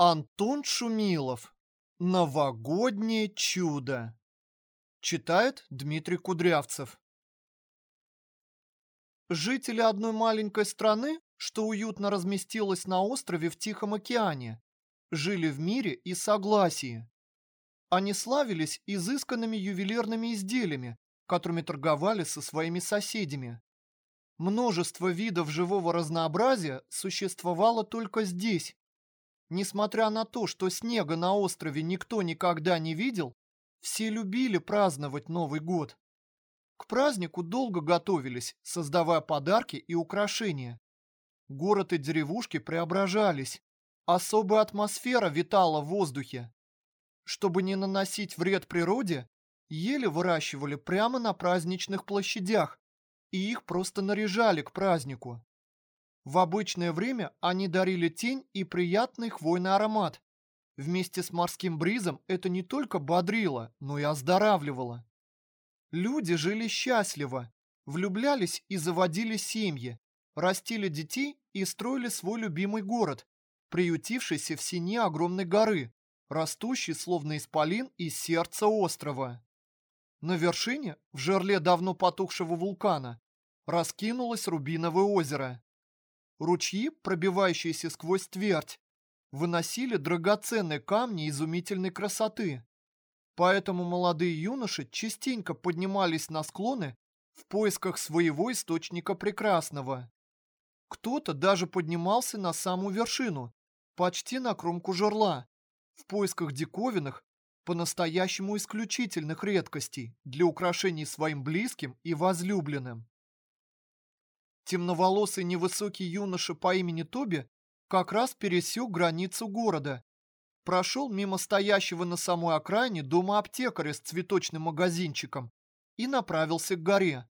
Антон Шумилов. Новогоднее чудо. Читает Дмитрий Кудрявцев. Жители одной маленькой страны, что уютно разместилась на острове в Тихом океане, жили в мире и согласии. Они славились изысканными ювелирными изделиями, которыми торговали со своими соседями. Множество видов живого разнообразия существовало только здесь, Несмотря на то, что снега на острове никто никогда не видел, все любили праздновать Новый год. К празднику долго готовились, создавая подарки и украшения. Город и деревушки преображались. Особая атмосфера витала в воздухе. Чтобы не наносить вред природе, ели выращивали прямо на праздничных площадях, и их просто наряжали к празднику. В обычное время они дарили тень и приятный хвойный аромат. Вместе с морским бризом это не только бодрило, но и оздоравливало. Люди жили счастливо, влюблялись и заводили семьи, растили детей и строили свой любимый город, приютившийся в сине огромной горы, растущий словно исполин из сердца острова. На вершине, в жерле давно потухшего вулкана, раскинулось Рубиновое озеро. Ручьи, пробивающиеся сквозь твердь, выносили драгоценные камни изумительной красоты. Поэтому молодые юноши частенько поднимались на склоны в поисках своего источника прекрасного. Кто-то даже поднимался на самую вершину, почти на кромку жерла, в поисках диковинных, по-настоящему исключительных редкостей для украшений своим близким и возлюбленным. Темноволосый невысокий юноша по имени Тоби как раз пересек границу города. Прошел мимо стоящего на самой окраине дома аптекаря с цветочным магазинчиком и направился к горе.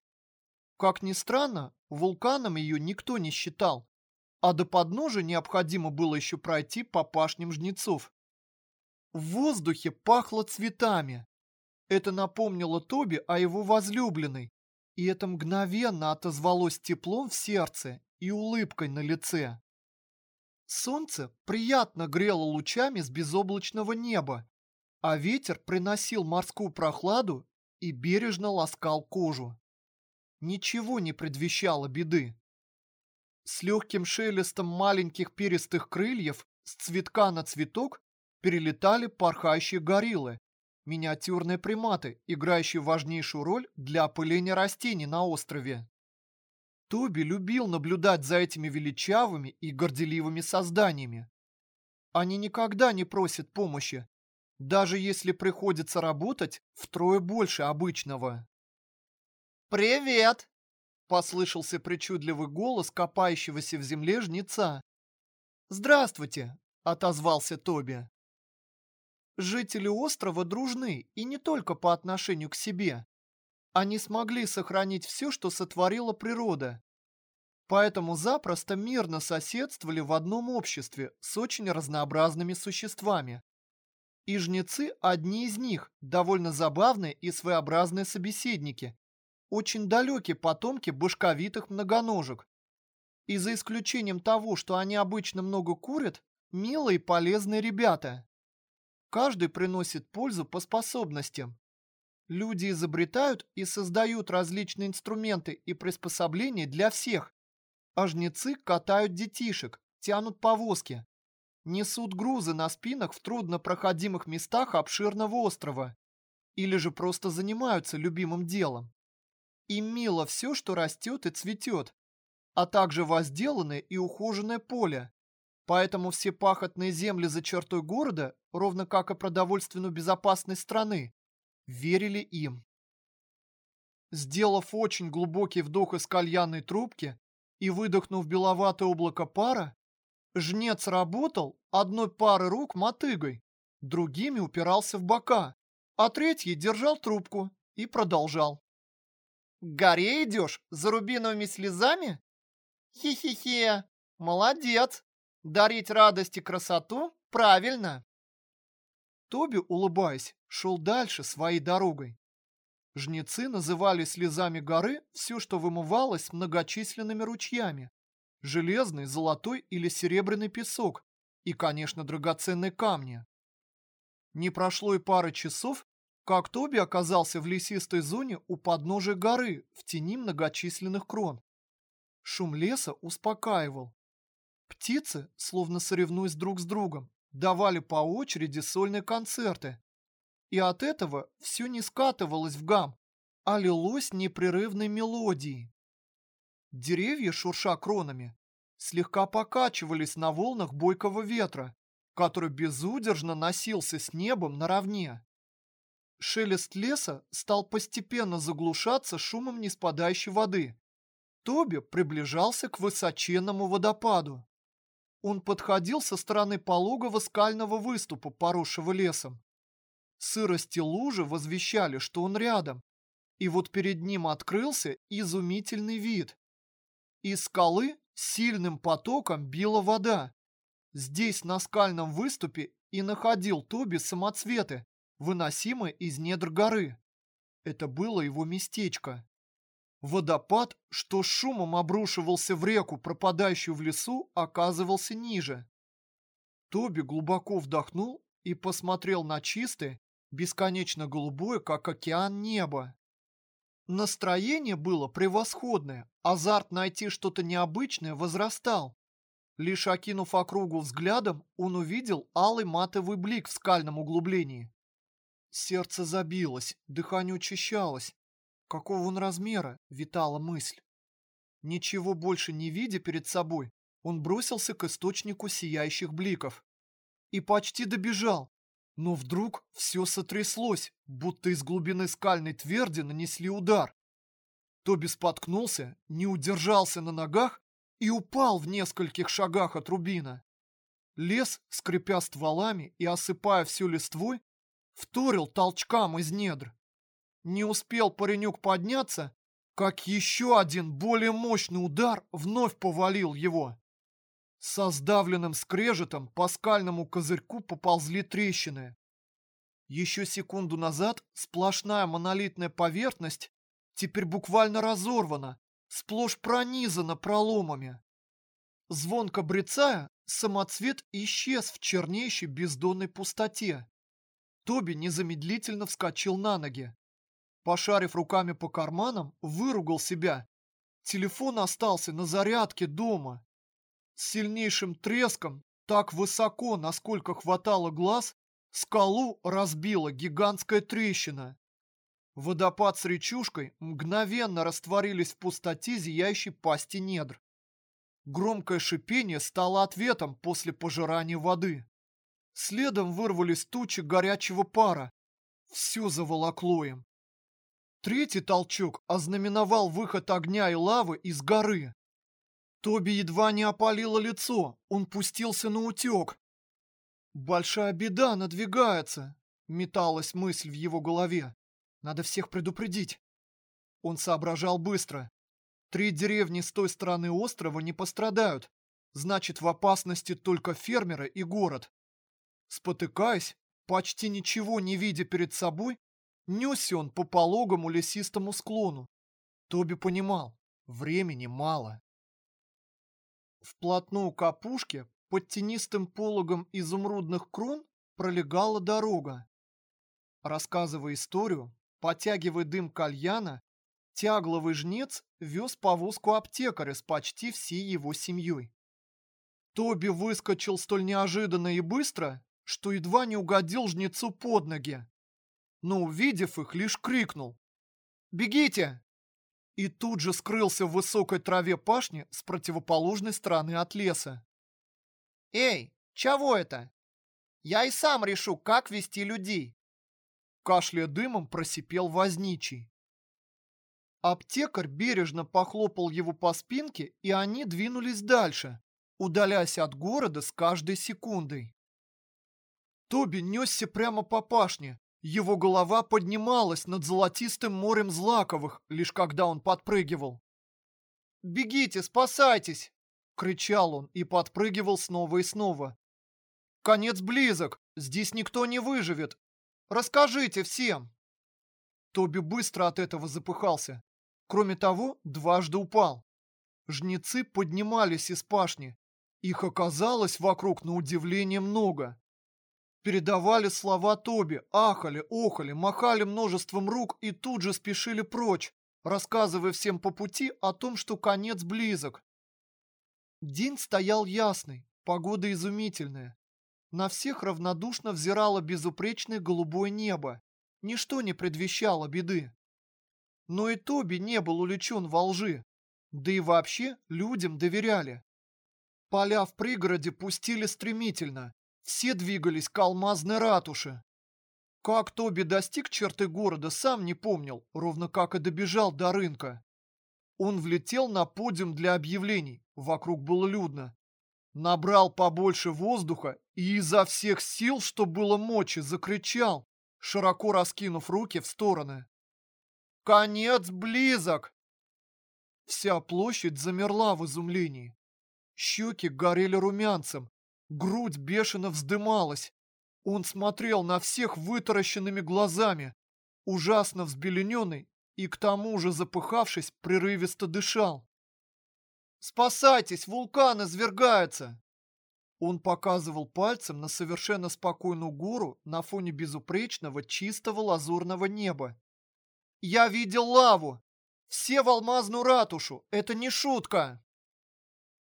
Как ни странно, вулканом ее никто не считал, а до подножия необходимо было еще пройти по пашням жнецов. В воздухе пахло цветами. Это напомнило Тоби о его возлюбленной, и это мгновенно отозвалось теплом в сердце и улыбкой на лице. Солнце приятно грело лучами с безоблачного неба, а ветер приносил морскую прохладу и бережно ласкал кожу. Ничего не предвещало беды. С легким шелестом маленьких перистых крыльев с цветка на цветок перелетали порхающие гориллы, миниатюрные приматы, играющие важнейшую роль для опыления растений на острове. Тоби любил наблюдать за этими величавыми и горделивыми созданиями. Они никогда не просят помощи, даже если приходится работать втрое больше обычного. «Привет!» – послышался причудливый голос копающегося в земле жнеца. «Здравствуйте!» – отозвался Тоби. Жители острова дружны и не только по отношению к себе. Они смогли сохранить все, что сотворила природа. Поэтому запросто мирно соседствовали в одном обществе с очень разнообразными существами. И жнецы – одни из них, довольно забавные и своеобразные собеседники, очень далекие потомки башковитых многоножек. И за исключением того, что они обычно много курят, милые и полезные ребята. Каждый приносит пользу по способностям. Люди изобретают и создают различные инструменты и приспособления для всех. А жнецы катают детишек, тянут повозки. Несут грузы на спинах в труднопроходимых местах обширного острова. Или же просто занимаются любимым делом. Им мило все, что растет и цветет, а также возделанное и ухоженное поле, Поэтому все пахотные земли за чертой города, ровно как и продовольственную безопасность страны, верили им. Сделав очень глубокий вдох из кальянной трубки и выдохнув беловатое облако пара, жнец работал одной парой рук мотыгой, другими упирался в бока, а третий держал трубку и продолжал. «К горе идешь за рубиновыми слезами? Хи-хи-хи, молодец!» Дарить радость и красоту? Правильно!» Тоби, улыбаясь, шел дальше своей дорогой. Жнецы называли слезами горы все, что вымывалось многочисленными ручьями. Железный, золотой или серебряный песок, и, конечно, драгоценные камни. Не прошло и пары часов, как Тоби оказался в лесистой зоне у подножия горы в тени многочисленных крон. Шум леса успокаивал. Птицы, словно соревнуясь друг с другом, давали по очереди сольные концерты. И от этого все не скатывалось в гам, а лилось непрерывной мелодией. Деревья, шурша кронами, слегка покачивались на волнах бойкого ветра, который безудержно носился с небом наравне. Шелест леса стал постепенно заглушаться шумом неспадающей воды. Тоби приближался к высоченному водопаду. Он подходил со стороны пологого скального выступа, поросшего лесом. Сырости лужи возвещали, что он рядом, и вот перед ним открылся изумительный вид. Из скалы сильным потоком била вода. Здесь, на скальном выступе, и находил Тоби самоцветы, выносимые из недр горы. Это было его местечко. Водопад, что шумом обрушивался в реку, пропадающую в лесу, оказывался ниже. Тоби глубоко вдохнул и посмотрел на чистое, бесконечно голубое, как океан, небо. Настроение было превосходное, азарт найти что-то необычное возрастал. Лишь окинув округу взглядом, он увидел алый матовый блик в скальном углублении. Сердце забилось, дыхание учащалось. Какого он размера, витала мысль. Ничего больше не видя перед собой, он бросился к источнику сияющих бликов. И почти добежал. Но вдруг все сотряслось, будто из глубины скальной тверди нанесли удар. Тоби споткнулся, не удержался на ногах и упал в нескольких шагах от рубина. Лес, скрипя стволами и осыпая всю листвой, вторил толчкам из недр. Не успел паренек подняться, как еще один более мощный удар вновь повалил его. Со сдавленным скрежетом по скальному козырьку поползли трещины. Еще секунду назад сплошная монолитная поверхность теперь буквально разорвана, сплошь пронизана проломами. Звонко брецая, самоцвет исчез в чернейшей бездонной пустоте. Тоби незамедлительно вскочил на ноги. Пошарив руками по карманам, выругал себя. Телефон остался на зарядке дома. С сильнейшим треском, так высоко, насколько хватало глаз, скалу разбила гигантская трещина. Водопад с речушкой мгновенно растворились в пустоте зияющей пасти недр. Громкое шипение стало ответом после пожирания воды. Следом вырвались тучи горячего пара. Все заволокло им. Третий толчок ознаменовал выход огня и лавы из горы. Тоби едва не опалило лицо, он пустился на утек. «Большая беда надвигается», — металась мысль в его голове. Надо всех предупредить. Он соображал быстро. Три деревни с той стороны острова не пострадают. Значит, в опасности только фермеры и город. Спотыкаясь, почти ничего не видя перед собой, несся он по пологому лесистому склону. Тоби понимал, времени мало. Вплотную к опушке, под тенистым пологом изумрудных крон, пролегала дорога. Рассказывая историю, Потягивая дым кальяна, тягловый жнец вез повозку аптекаря с почти всей его семьей. Тоби выскочил столь неожиданно и быстро, что едва не угодил жнецу под ноги. Но, увидев их, лишь крикнул «Бегите!» и тут же скрылся в высокой траве пашни с противоположной стороны от леса. «Эй, чего это? Я и сам решу, как вести людей!» Кашляя дымом, просипел возничий. Аптекарь бережно похлопал его по спинке, и они двинулись дальше, удаляясь от города с каждой секундой. Тоби несся прямо по пашне. Его голова поднималась над золотистым морем злаковых, лишь когда он подпрыгивал. «Бегите, спасайтесь!» — кричал он и подпрыгивал снова и снова. «Конец близок! Здесь никто не выживет! Расскажите всем!» Тоби быстро от этого запыхался. Кроме того, дважды упал. Жнецы поднимались из пашни. Их оказалось вокруг на удивление много. Передавали слова Тоби, ахали, охали, махали множеством рук и тут же спешили прочь, рассказывая всем по пути о том, что конец близок. День стоял ясный, погода изумительная. На всех равнодушно взирало безупречное голубое небо. Ничто не предвещало беды. Но и Тоби не был увлечен во лжи. Да и вообще людям доверяли. Поля в пригороде пустили стремительно. Все двигались к алмазной ратуше. Как Тоби достиг черты города, сам не помнил, ровно как и добежал до рынка. Он влетел на подиум для объявлений, вокруг было людно. Набрал побольше воздуха и изо всех сил, что было мочи, закричал, широко раскинув руки в стороны. «Конец близок!» Вся площадь замерла в изумлении. Щеки горели румянцем, грудь бешено вздымалась. Он смотрел на всех вытаращенными глазами, ужасно взбелененный и к тому же запыхавшись, прерывисто дышал. «Спасайтесь, вулкан извергается!» Он показывал пальцем на совершенно спокойную гору на фоне безупречного чистого лазурного неба. «Я видел лаву! Все в алмазную ратушу! Это не шутка!»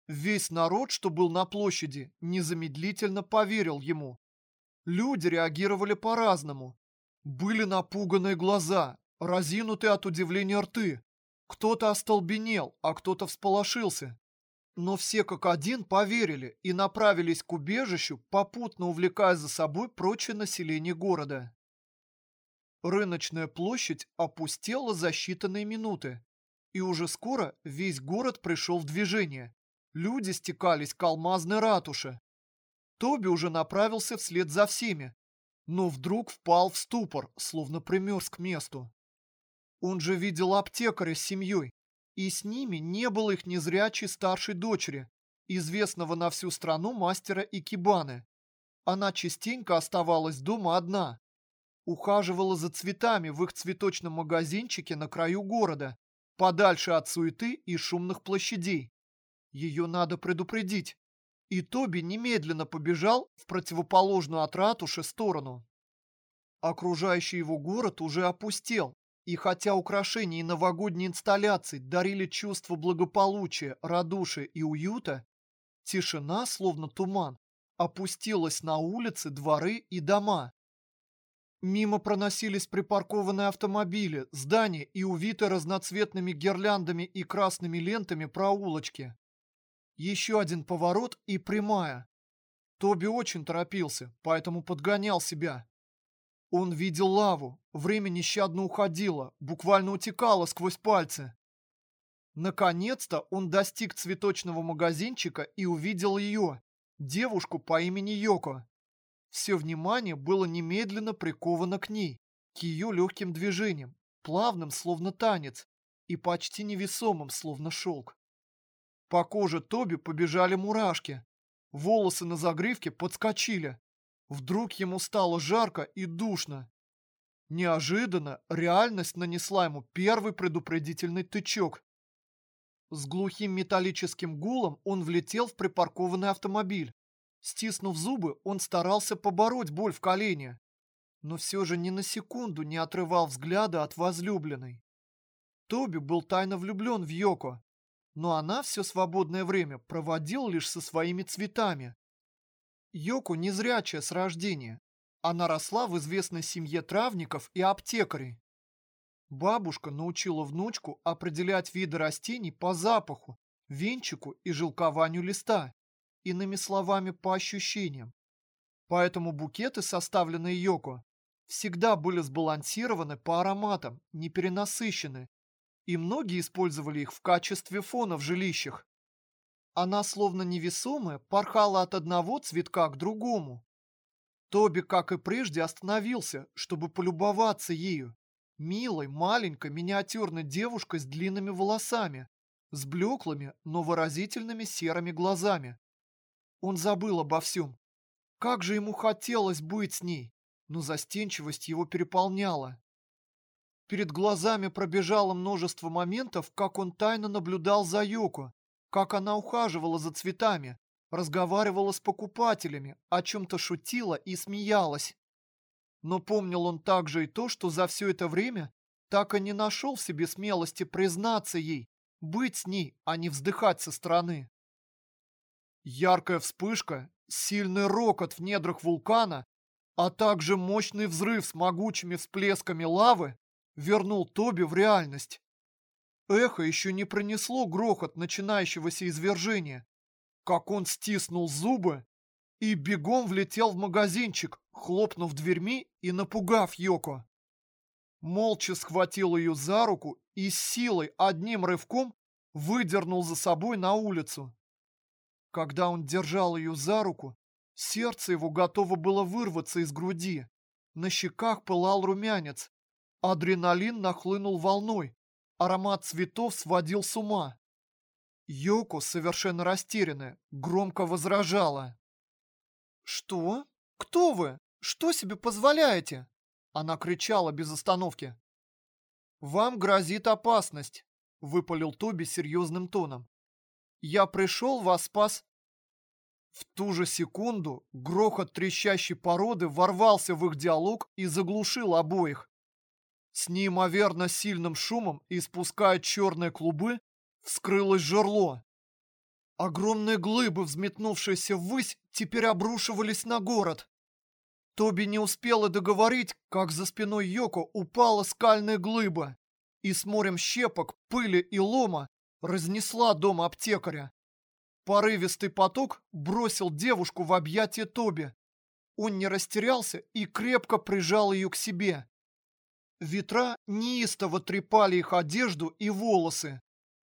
Весь народ, что был на площади, незамедлительно поверил ему. Люди реагировали по-разному. Были напуганные глаза, разинутые от удивления рты. Кто-то остолбенел, а кто-то всполошился. Но все как один поверили и направились к убежищу, попутно увлекая за собой прочее население города. Рыночная площадь опустела за считанные минуты, и уже скоро весь город пришел в движение. Люди стекались к алмазной ратуше. Тоби уже направился вслед за всеми, но вдруг впал в ступор, словно примерз к месту. Он же видел аптекаря с семьей, и с ними не было их незрячей старшей дочери, известного на всю страну мастера Икебаны. Она частенько оставалась дома одна. Ухаживала за цветами в их цветочном магазинчике на краю города, подальше от суеты и шумных площадей. Ее надо предупредить. И Тоби немедленно побежал в противоположную от ратуши сторону. Окружающий его город уже опустел, и хотя украшения и новогодние инсталляции дарили чувство благополучия, радушия и уюта, тишина, словно туман, опустилась на улицы, дворы и дома. Мимо проносились припаркованные автомобили, здания и увитые разноцветными гирляндами и красными лентами проулочки. Еще один поворот и прямая. Тоби очень торопился, поэтому подгонял себя. Он видел лаву, время нещадно уходило, буквально утекало сквозь пальцы. Наконец-то он достиг цветочного магазинчика и увидел ее, девушку по имени Йоко. Все внимание было немедленно приковано к ней, к ее легким движениям, плавным, словно танец, и почти невесомым, словно шелк. По коже Тоби побежали мурашки, волосы на загривке подскочили, Вдруг ему стало жарко и душно. Неожиданно реальность нанесла ему первый предупредительный тычок. С глухим металлическим гулом он влетел в припаркованный автомобиль. Стиснув зубы, он старался побороть боль в колене, но все же ни на секунду не отрывал взгляда от возлюбленной. Тоби был тайно влюблен в Йоко, но она все свободное время проводила лишь со своими цветами, Йоку незрячая с рождения. Она росла в известной семье травников и аптекарей. Бабушка научила внучку определять виды растений по запаху, венчику и жилкованию листа, иными словами, по ощущениям. Поэтому букеты, составленные Йоко, всегда были сбалансированы по ароматам, не перенасыщены, и многие использовали их в качестве фона в жилищах. Она, словно невесомая, порхала от одного цветка к другому. Тоби, как и прежде, остановился, чтобы полюбоваться ею. Милой, маленькой, миниатюрной девушкой с длинными волосами, с блеклыми, но выразительными серыми глазами. Он забыл обо всем. Как же ему хотелось быть с ней, но застенчивость его переполняла. Перед глазами пробежало множество моментов, как он тайно наблюдал за Йоко, как она ухаживала за цветами, разговаривала с покупателями, о чем-то шутила и смеялась. Но помнил он также и то, что за все это время так и не нашел в себе смелости признаться ей, быть с ней, а не вздыхать со стороны. Яркая вспышка, сильный рокот в недрах вулкана, а также мощный взрыв с могучими всплесками лавы вернул Тоби в реальность. Эхо еще не пронесло грохот начинающегося извержения, как он стиснул зубы и бегом влетел в магазинчик, хлопнув дверьми и напугав Йоко. Молча схватил ее за руку и с силой одним рывком выдернул за собой на улицу. Когда он держал ее за руку, сердце его готово было вырваться из груди. На щеках пылал румянец. Адреналин нахлынул волной. Аромат цветов сводил с ума. Йоко, совершенно растерянная, громко возражала. «Что? Кто вы? Что себе позволяете?» Она кричала без остановки. «Вам грозит опасность», — выпалил Тоби серьезным тоном. «Я пришел, вас спас...» В ту же секунду грохот трещащей породы ворвался в их диалог и заглушил обоих. С неимоверно сильным шумом, испуская черные клубы, вскрылось жерло. Огромные глыбы, взметнувшиеся ввысь, теперь обрушивались на город. Тоби не успела договорить, как за спиной Йоко упала скальная глыба и с морем щепок, пыли и лома разнесла дом аптекаря. Порывистый поток бросил девушку в объятия Тоби. Он не растерялся и крепко прижал ее к себе. Ветра неистово трепали их одежду и волосы.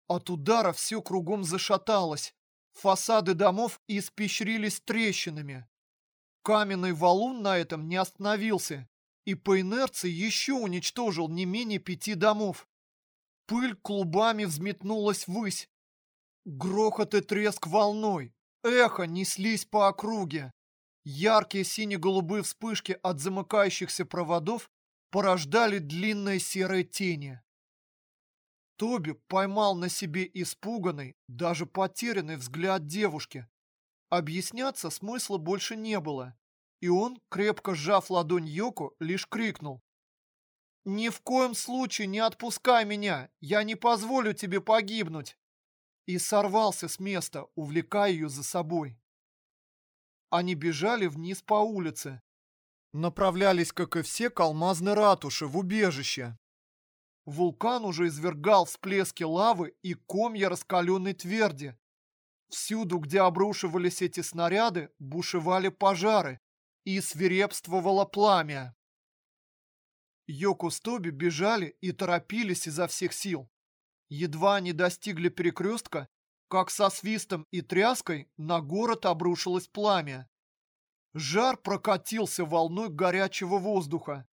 От удара все кругом зашаталось. Фасады домов испещрились трещинами. Каменный валун на этом не остановился и по инерции еще уничтожил не менее пяти домов. Пыль клубами взметнулась ввысь. Грохот и треск волной, эхо неслись по округе. Яркие сине-голубые вспышки от замыкающихся проводов порождали длинные серые тени. Тоби поймал на себе испуганный, даже потерянный взгляд девушки. Объясняться смысла больше не было, и он, крепко сжав ладонь Йоко, лишь крикнул. «Ни в коем случае не отпускай меня! Я не позволю тебе погибнуть!» И сорвался с места, увлекая ее за собой. Они бежали вниз по улице. Направлялись, как и все, к алмазной ратуше в убежище. Вулкан уже извергал всплески лавы и комья раскаленной тверди. Всюду, где обрушивались эти снаряды, бушевали пожары и свирепствовало пламя. Йоку с бежали и торопились изо всех сил. Едва они достигли перекрестка, как со свистом и тряской на город обрушилось пламя. Жар прокатился волной горячего воздуха.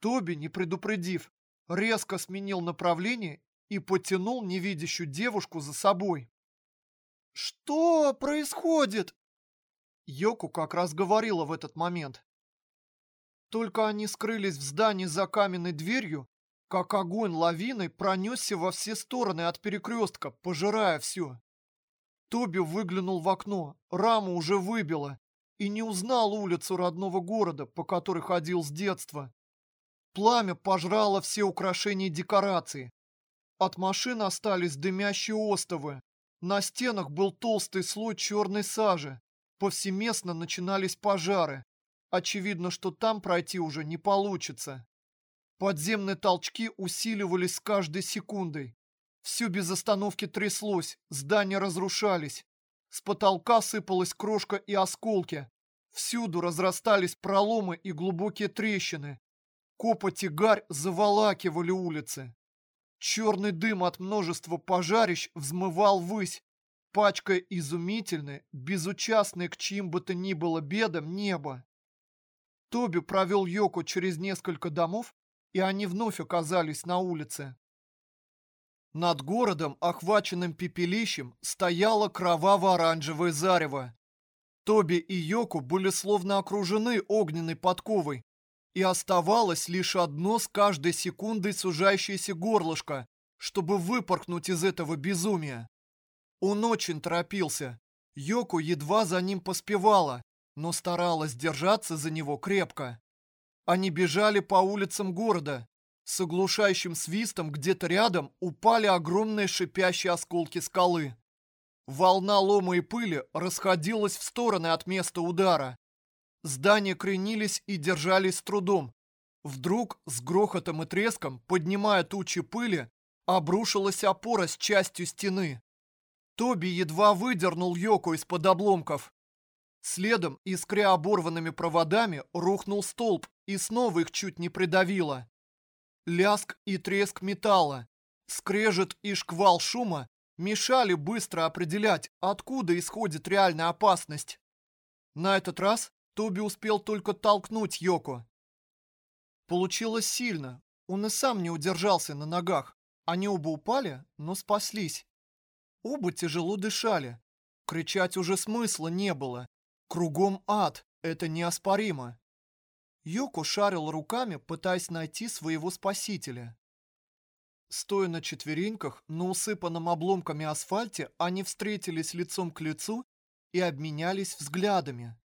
Тоби, не предупредив, резко сменил направление и потянул невидящую девушку за собой. «Что происходит?» Йоку как раз говорила в этот момент. Только они скрылись в здании за каменной дверью, как огонь лавиной пронесся во все стороны от перекрестка, пожирая все. Тоби выглянул в окно, раму уже выбило, и не узнал улицу родного города, по которой ходил с детства. Пламя пожрало все украшения и декорации. От машин остались дымящие остовы. На стенах был толстый слой черной сажи. Повсеместно начинались пожары. Очевидно, что там пройти уже не получится. Подземные толчки усиливались с каждой секундой. Все без остановки тряслось, здания разрушались. С потолка сыпалась крошка и осколки. Всюду разрастались проломы и глубокие трещины. Копоть и гарь заволакивали улицы. Черный дым от множества пожарищ взмывал ввысь, пачкая изумительное, безучастное к чьим бы то ни было бедам небо. Тоби провел Йоку через несколько домов, и они вновь оказались на улице. Над городом, охваченным пепелищем, стояло кроваво-оранжевое зарево. Тоби и Йоку были словно окружены огненной подковой, и оставалось лишь одно с каждой секундой сужающееся горлышко, чтобы выпорхнуть из этого безумия. Он очень торопился. Йоко едва за ним поспевала, но старалась держаться за него крепко. Они бежали по улицам города. С оглушающим свистом где-то рядом упали огромные шипящие осколки скалы. Волна лома и пыли расходилась в стороны от места удара. Здания кренились и держались с трудом. Вдруг, с грохотом и треском, поднимая тучи пыли, обрушилась опора с частью стены. Тоби едва выдернул Йоку из-под обломков. Следом, искря оборванными проводами, рухнул столб и снова их чуть не придавило. Ляск и треск металла, скрежет и шквал шума мешали быстро определять, откуда исходит реальная опасность. На этот раз Тоби успел только толкнуть Йоко. Получилось сильно, он и сам не удержался на ногах. Они оба упали, но спаслись. Оба тяжело дышали. Кричать уже смысла не было. Кругом ад, это неоспоримо. Йоко шарил руками, пытаясь найти своего спасителя. Стоя на четвереньках, на усыпанном обломками асфальте, они встретились лицом к лицу и обменялись взглядами.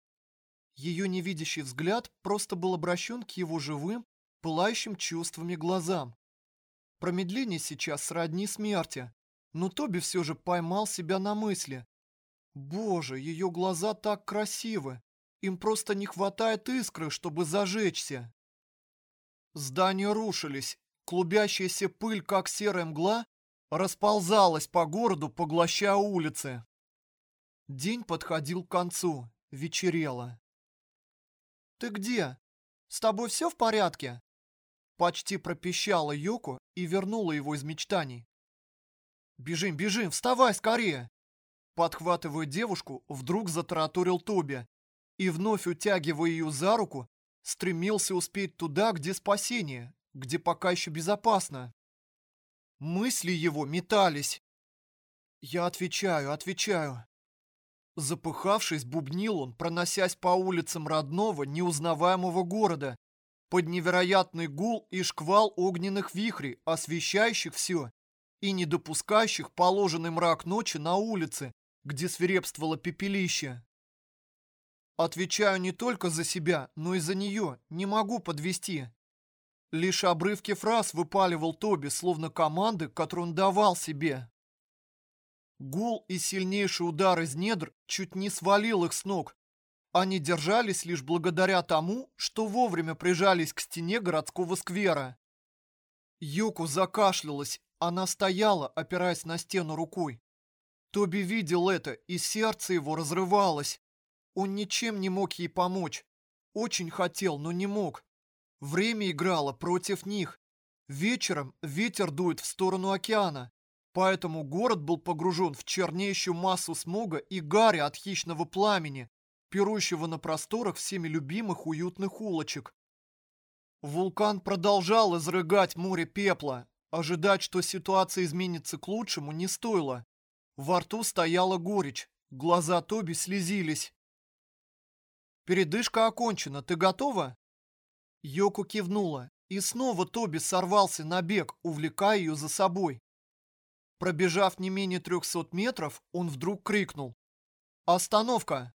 Ее невидящий взгляд просто был обращен к его живым, пылающим чувствами глазам. Промедление сейчас сродни смерти, но Тоби все же поймал себя на мысли. Боже, ее глаза так красивы. Им просто не хватает искры, чтобы зажечься. Здания рушились. Клубящаяся пыль, как серая мгла, расползалась по городу, поглощая улицы. День подходил к концу. Вечерело. «Ты где? С тобой все в порядке?» Почти пропищала Йоко и вернула его из мечтаний. «Бежим, бежим, вставай скорее!» Подхватывая девушку, вдруг затараторил Тоби и, вновь утягивая ее за руку, стремился успеть туда, где спасение, где пока еще безопасно. Мысли его метались. Я отвечаю, отвечаю. Запыхавшись, бубнил он, проносясь по улицам родного, неузнаваемого города, под невероятный гул и шквал огненных вихрей, освещающих все и не допускающих положенный мрак ночи на улице, где свирепствовало пепелище. Отвечаю не только за себя, но и за нее, не могу подвести. Лишь обрывки фраз выпаливал Тоби, словно команды, которые он давал себе. Гул и сильнейший удар из недр чуть не свалил их с ног. Они держались лишь благодаря тому, что вовремя прижались к стене городского сквера. Юку закашлялась, она стояла, опираясь на стену рукой. Тоби видел это, и сердце его разрывалось. Он ничем не мог ей помочь. Очень хотел, но не мог. Время играло против них. Вечером ветер дует в сторону океана, поэтому город был погружен в чернеющую массу смога и гари от хищного пламени, пирующего на просторах всеми любимых уютных улочек. Вулкан продолжал изрыгать море пепла. Ожидать, что ситуация изменится к лучшему, не стоило. Во рту стояла горечь, глаза Тоби слезились. «Передышка окончена, ты готова?» Йоку кивнула, и снова Тоби сорвался на бег, увлекая ее за собой. Пробежав не менее трехсот метров, он вдруг крикнул. «Остановка!»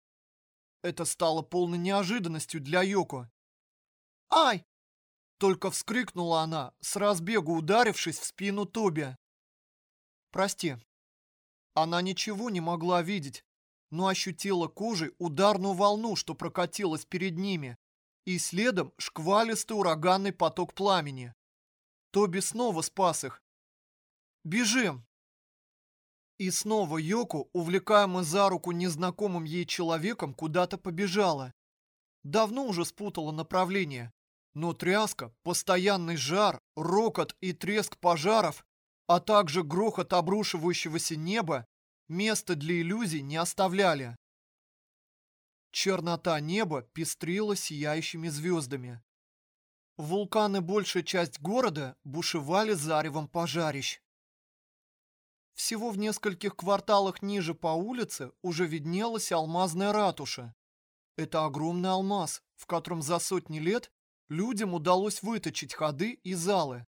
Это стало полной неожиданностью для Йоко. «Ай!» Только вскрикнула она, с разбегу ударившись в спину Тоби. «Прости». Она ничего не могла видеть, но ощутила кожей ударную волну, что прокатилась перед ними, и следом шквалистый ураганный поток пламени. Тоби снова спас их. «Бежим!» И снова Йоку, увлекаемая за руку незнакомым ей человеком, куда-то побежала. Давно уже спутала направление, но тряска, постоянный жар, рокот и треск пожаров, а также грохот обрушивающегося неба места для иллюзий не оставляли. Чернота неба пестрила сияющими звездами. Вулканы большая часть города бушевали заревом пожарищ. Всего в нескольких кварталах ниже по улице уже виднелась алмазная ратуша. Это огромный алмаз, в котором за сотни лет людям удалось выточить ходы и залы.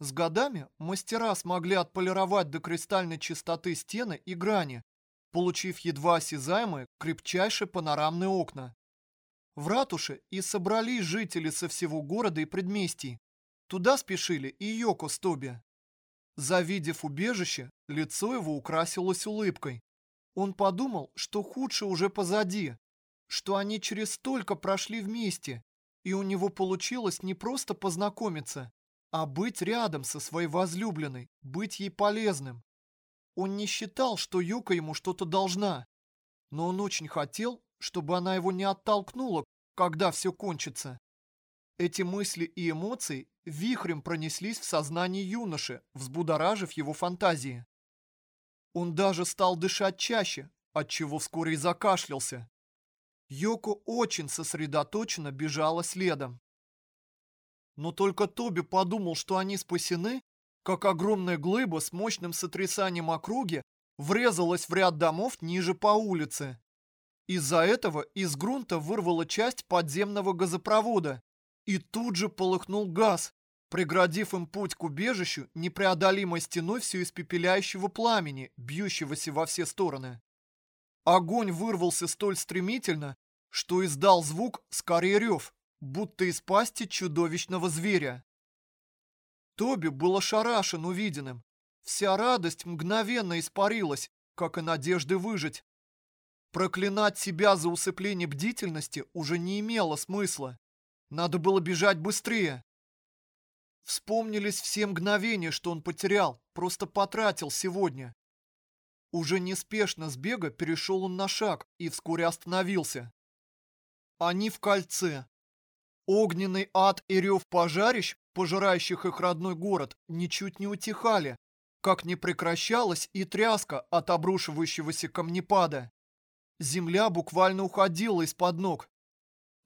С годами мастера смогли отполировать до кристальной чистоты стены и грани, получив едва осязаемые, крепчайшие панорамные окна. В ратуше и собрались жители со всего города и предместий. Туда спешили и Йоко с Тоби. Завидев убежище, лицо его украсилось улыбкой. Он подумал, что худшее уже позади, что они через столько прошли вместе, и у него получилось не просто познакомиться, а быть рядом со своей возлюбленной, быть ей полезным. Он не считал, что Юка ему что-то должна, но он очень хотел, чтобы она его не оттолкнула, когда все кончится. Эти мысли и эмоции вихрем пронеслись в сознании юноши, взбудоражив его фантазии. Он даже стал дышать чаще, отчего вскоре и закашлялся. Йоко очень сосредоточенно бежала следом. Но только Тоби подумал, что они спасены, как огромная глыба с мощным сотрясанием округи врезалась в ряд домов ниже по улице. Из-за этого из грунта вырвала часть подземного газопровода, и тут же полыхнул газ, преградив им путь к убежищу непреодолимой стеной все испепеляющего пламени, бьющегося во все стороны. Огонь вырвался столь стремительно, что издал звук скорее рев, будто из пасти чудовищного зверя. Тоби был ошарашен увиденным. Вся радость мгновенно испарилась, как и надежды выжить. Проклинать себя за усыпление бдительности уже не имело смысла. Надо было бежать быстрее. Вспомнились все мгновения, что он потерял, просто потратил сегодня. Уже неспешно с бега перешел он на шаг и вскоре остановился. Они в кольце. Огненный ад и рев пожарищ, пожирающих их родной город, ничуть не утихали, как не прекращалась и тряска от обрушивающегося камнепада. Земля буквально уходила из-под ног.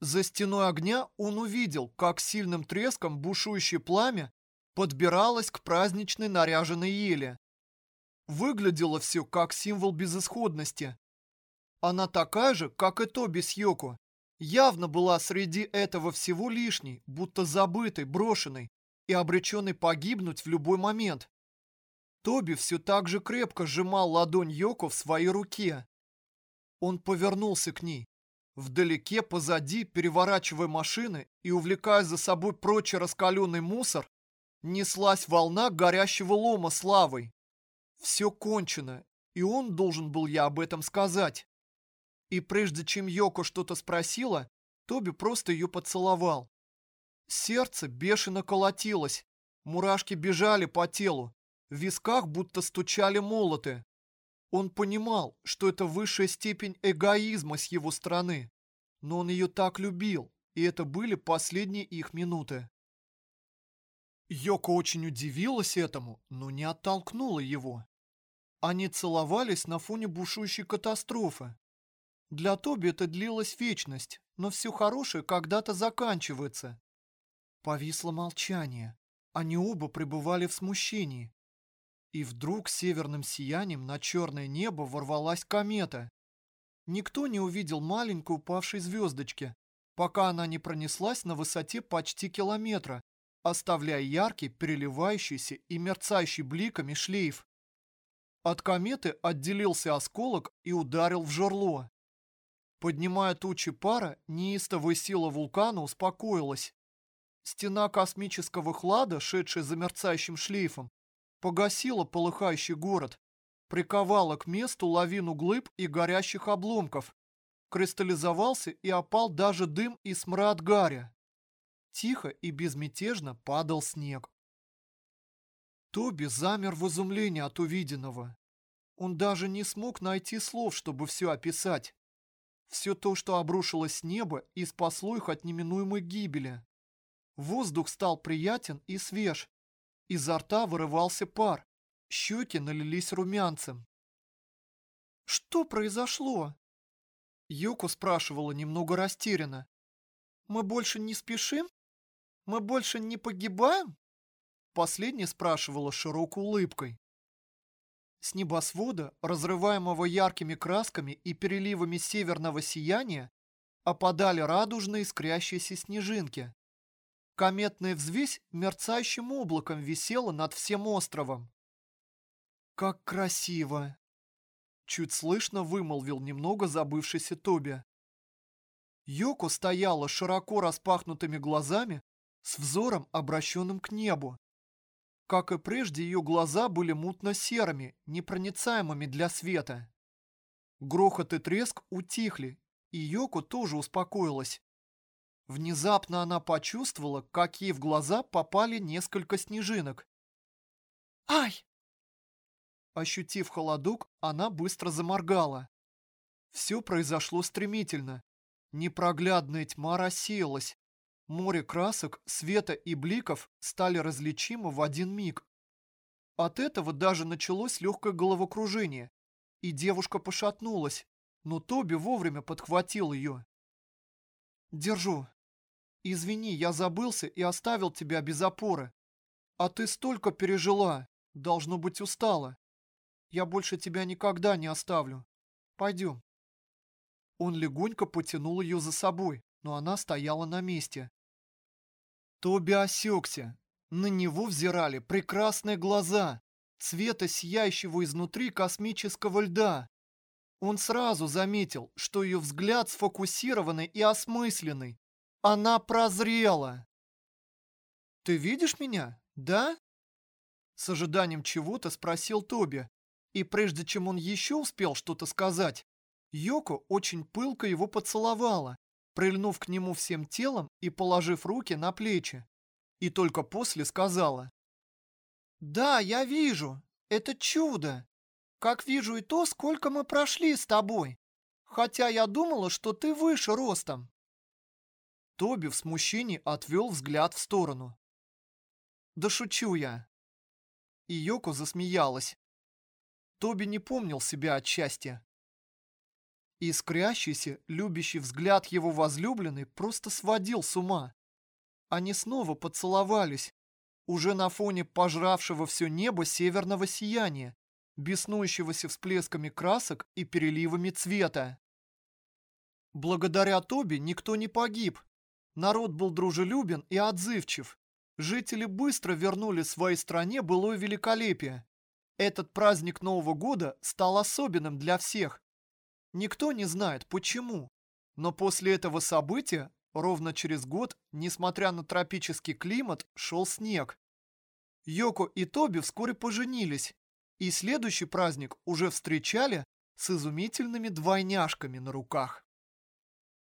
За стеной огня он увидел, как сильным треском бушующее пламя подбиралось к праздничной наряженной еле. Выглядело все как символ безысходности. Она такая же, как и Тоби с Йоко. Явно была среди этого всего лишней, будто забытой, брошенной и обреченной погибнуть в любой момент. Тоби все так же крепко сжимал ладонь Йоко в своей руке. Он повернулся к ней. Вдалеке, позади, переворачивая машины и увлекая за собой прочий раскаленный мусор, неслась волна горящего лома с лавой. Все кончено, и он должен был я об этом сказать. И прежде чем Йоко что-то спросила, Тоби просто ее поцеловал. Сердце бешено колотилось, мурашки бежали по телу, в висках будто стучали молоты. Он понимал, что это высшая степень эгоизма с его стороны, но он ее так любил, и это были последние их минуты. Йоко очень удивилась этому, но не оттолкнула его. Они целовались на фоне бушующей катастрофы. Для Тоби это длилась вечность, но все хорошее когда-то заканчивается. Повисло молчание. Они оба пребывали в смущении. И вдруг северным сиянием на черное небо ворвалась комета. Никто не увидел маленькой упавшей звездочки, пока она не пронеслась на высоте почти километра, оставляя яркий, переливающийся и мерцающий бликами шлейф. От кометы отделился осколок и ударил в жерло. Поднимая тучи пара, неистовая сила вулкана успокоилась. Стена космического хлада, шедшая за мерцающим шлейфом, погасила полыхающий город, приковала к месту лавину глыб и горящих обломков. Кристаллизовался и опал даже дым и смрад гаря. Тихо и безмятежно падал снег. Тоби замер в изумлении от увиденного. Он даже не смог найти слов, чтобы все описать. Все то, что обрушилось с неба и спасло их от неминуемой гибели. Воздух стал приятен и свеж. Изо рта вырывался пар. Щеки налились румянцем. «Что произошло?» Йоко спрашивала немного растерянно. «Мы больше не спешим? Мы больше не погибаем?» Последняя спрашивала широкой улыбкой. С небосвода, разрываемого яркими красками и переливами северного сияния, опадали радужные искрящиеся снежинки. Кометная взвесь мерцающим облаком висела над всем островом. «Как красиво!» чуть слышно вымолвил немного забывшийся Тоби. Йоко стояла широко распахнутыми глазами, с взором, обращенным к небу. Как и прежде, ее глаза были мутно-серыми, непроницаемыми для света. Грохот и треск утихли, и Йоко тоже успокоилась. Внезапно она почувствовала, как ей в глаза попали несколько снежинок. «Ай!» Ощутив холодок, она быстро заморгала. Все произошло стремительно. Непроглядная тьма рассеялась. Море красок, света и бликов стали различимы в один миг. От этого даже началось легкое головокружение, и девушка пошатнулась, но Тоби вовремя подхватил ее. «Держу. Извини, я забылся и оставил тебя без опоры. А ты столько пережила, должно быть устала. Я больше тебя никогда не оставлю. Пойдем». Он легонько потянул ее за собой, но она стояла на месте. Тоби осекся. На него взирали прекрасные глаза, цвета сияющего изнутри космического льда. Он сразу заметил, что ее взгляд сфокусированный и осмысленный. Она прозрела. «Ты видишь меня, да?» С ожиданием чего-то спросил Тоби. И прежде чем он еще успел что-то сказать, Йоко очень пылко его поцеловала, прильнув к нему всем телом и положив руки на плечи. И только после сказала. «Да, я вижу. Это чудо. Как вижу и то, сколько мы прошли с тобой. Хотя я думала, что ты выше ростом». Тоби в смущении отвел взгляд в сторону. «Да шучу я». И Йоко засмеялась. Тоби не помнил себя от счастья. Искрящийся, любящий взгляд его возлюбленной просто сводил с ума. Они снова поцеловались, уже на фоне пожравшего все небо северного сияния, беснующегося всплесками красок и переливами цвета. Благодаря Тоби никто не погиб. Народ был дружелюбен и отзывчив. Жители быстро вернули своей стране былое великолепие. Этот праздник Нового года стал особенным для всех, Никто не знает, почему. Но после этого события, ровно через год, несмотря на тропический климат, шел снег. Йоко и Тоби вскоре поженились, и следующий праздник уже встречали с изумительными двойняшками на руках.